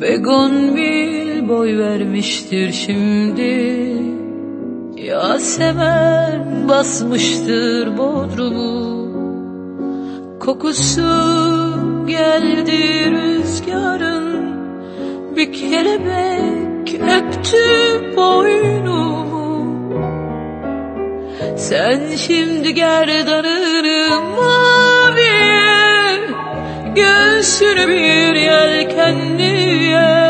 Begonvil boy vermiştir şimdi. Yasemen basmıştır bodrumu. Kokusu geldi rüzgarın. Bir kelebek öptü boynumu. Sen şimdi gerdanını Göğsünü bir yelkenliye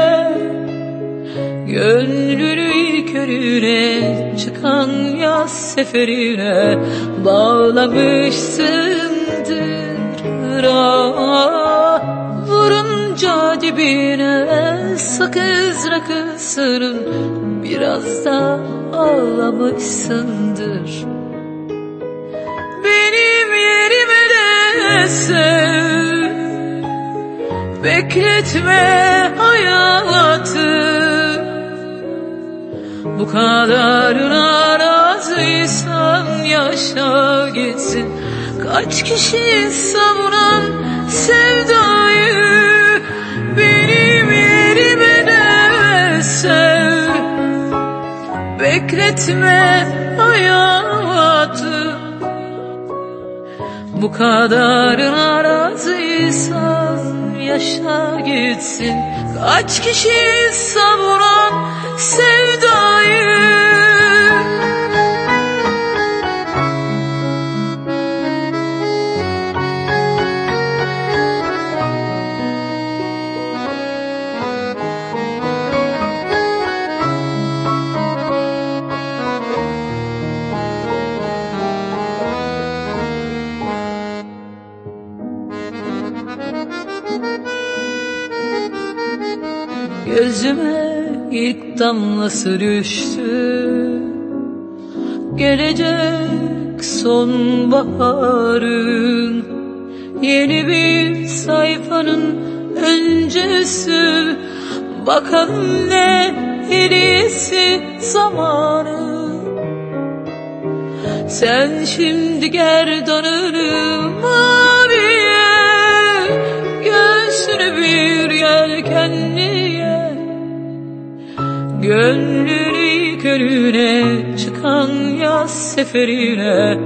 Gönlünü körüne çıkan yaz seferine Bağlamışsındır ah Vurunca dibine sakız rakısının Biraz da ağlamışsındır. Benim yerime de sev Bekletme hayatı Bu kadarına razıysan yaşa gitsin. Kaç kişi savuran sevdayı Benim yerime de sev? Bekletme hayatı Bu kadarına razıysan yaşa gitsin. Kaç kişi savuran sevdayı Gözüme ilk damlası düştü. Gelecek sonbaharın Yeni bir sayfanın öncesi. Bakalım ne hediyesi zamanı. Sen şimdi gerdanını Gönlünü körüne çıkan yaz seferine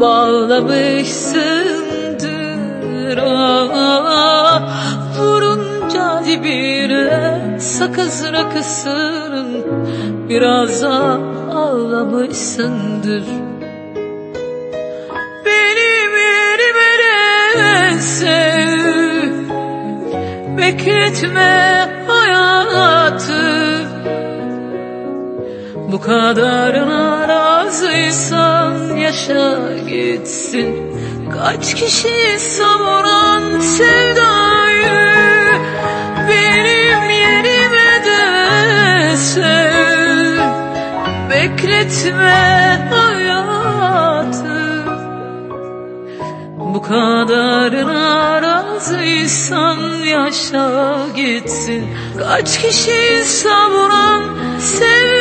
Bağlamışsındır. Ah Vurunca dibine sakız rakısının Biraz ağlamışsındır. Benim yerime de sev Bekletme hayatı Bu kadarına razıysan yaşa gitsin. Kaç kişi savuran sevdayı Benim yerime de sev Bekletme hayatı. Bu kadarına razıysan yaşa gitsin. Kaç kişi savuran sev